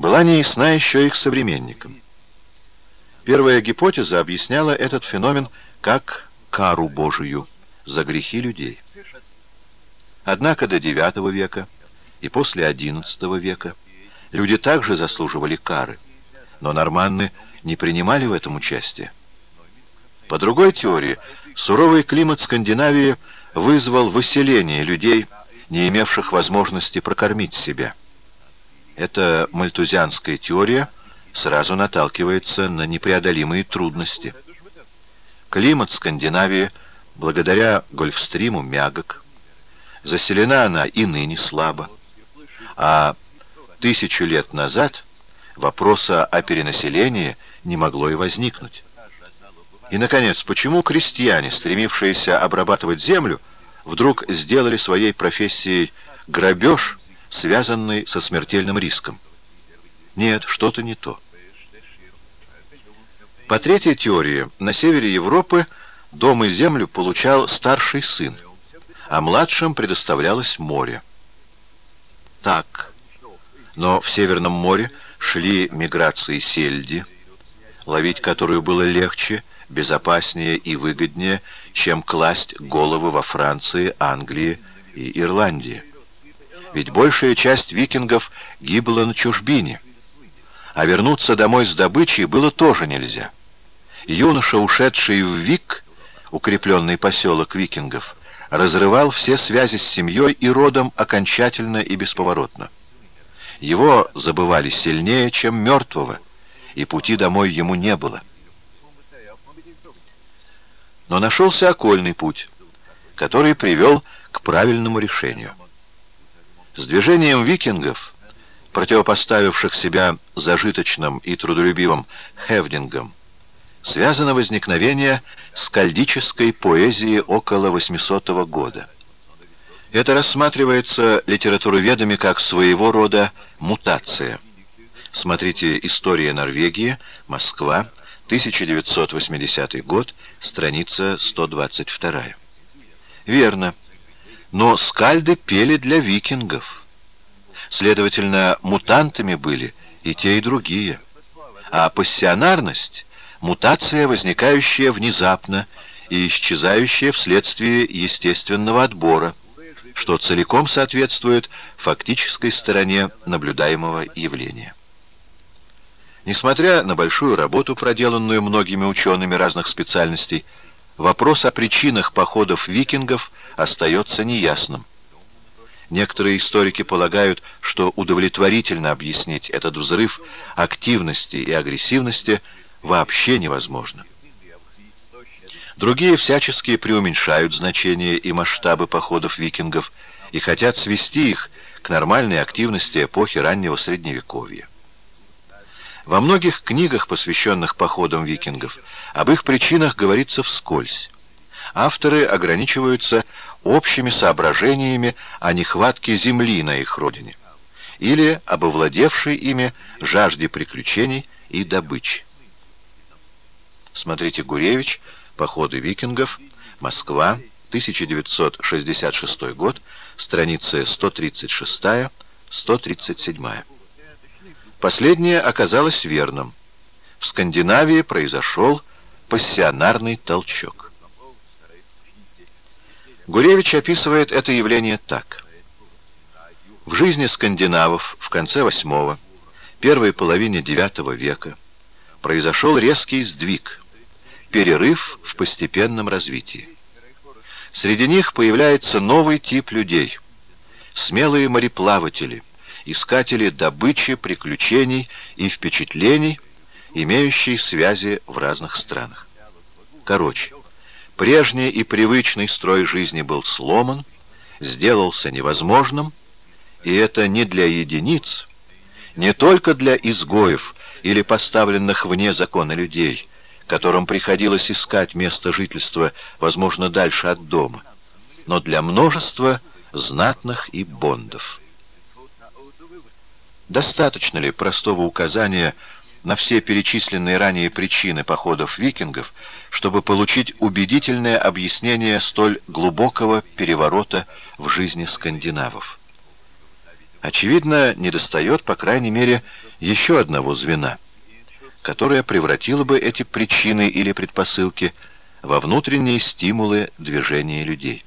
была неясна еще их современникам. Первая гипотеза объясняла этот феномен как кару Божию за грехи людей. Однако до IX века и после XI века люди также заслуживали кары, но норманны не принимали в этом участие. По другой теории, суровый климат Скандинавии вызвал выселение людей, не имевших возможности прокормить себя. Эта мальтузианская теория сразу наталкивается на непреодолимые трудности. Климат Скандинавии, благодаря Гольфстриму, мягок. Заселена она и ныне слабо. А тысячу лет назад вопроса о перенаселении не могло и возникнуть. И, наконец, почему крестьяне, стремившиеся обрабатывать землю, вдруг сделали своей профессией грабеж, связанный со смертельным риском? Нет, что-то не то. По третьей теории, на севере Европы дом и землю получал старший сын, а младшим предоставлялось море. Так, но в Северном море шли миграции сельди, ловить которую было легче, безопаснее и выгоднее, чем класть головы во Франции, Англии и Ирландии. Ведь большая часть викингов гибла на чужбине, а вернуться домой с добычей было тоже нельзя. Юноша, ушедший в Вик, укрепленный поселок викингов, разрывал все связи с семьей и родом окончательно и бесповоротно. Его забывали сильнее, чем мертвого, и пути домой ему не было. Но нашелся окольный путь, который привел к правильному решению. С движением викингов, противопоставивших себя зажиточным и трудолюбивым хевдингам, связано возникновение скальдической поэзии около 800 года. Это рассматривается литературоведами как своего рода мутация. Смотрите «История Норвегии», Москва, 1980 год, страница 122. Верно. Но скальды пели для викингов. Следовательно, мутантами были и те, и другие. А пассионарность — мутация, возникающая внезапно и исчезающая вследствие естественного отбора, что целиком соответствует фактической стороне наблюдаемого явления. Несмотря на большую работу, проделанную многими учеными разных специальностей, вопрос о причинах походов викингов остается неясным. Некоторые историки полагают, что удовлетворительно объяснить этот взрыв активности и агрессивности вообще невозможно. Другие всячески преуменьшают значение и масштабы походов викингов и хотят свести их к нормальной активности эпохи раннего Средневековья. Во многих книгах, посвященных походам викингов, об их причинах говорится вскользь. Авторы ограничиваются общими соображениями о нехватке земли на их родине или об овладевшей ими жажде приключений и добычи. Смотрите Гуревич «Походы викингов», Москва, 1966 год, страницы 136-137. Последнее оказалось верным. В Скандинавии произошел пассионарный толчок. Гуревич описывает это явление так. В жизни скандинавов в конце VIII, первой половине IX века произошел резкий сдвиг, перерыв в постепенном развитии. Среди них появляется новый тип людей, смелые мореплаватели – искатели добычи, приключений и впечатлений, имеющие связи в разных странах. Короче, прежний и привычный строй жизни был сломан, сделался невозможным, и это не для единиц, не только для изгоев или поставленных вне закона людей, которым приходилось искать место жительства, возможно, дальше от дома, но для множества знатных и бондов. Достаточно ли простого указания на все перечисленные ранее причины походов викингов, чтобы получить убедительное объяснение столь глубокого переворота в жизни скандинавов? Очевидно, недостает, по крайней мере, еще одного звена, которое превратило бы эти причины или предпосылки во внутренние стимулы движения людей.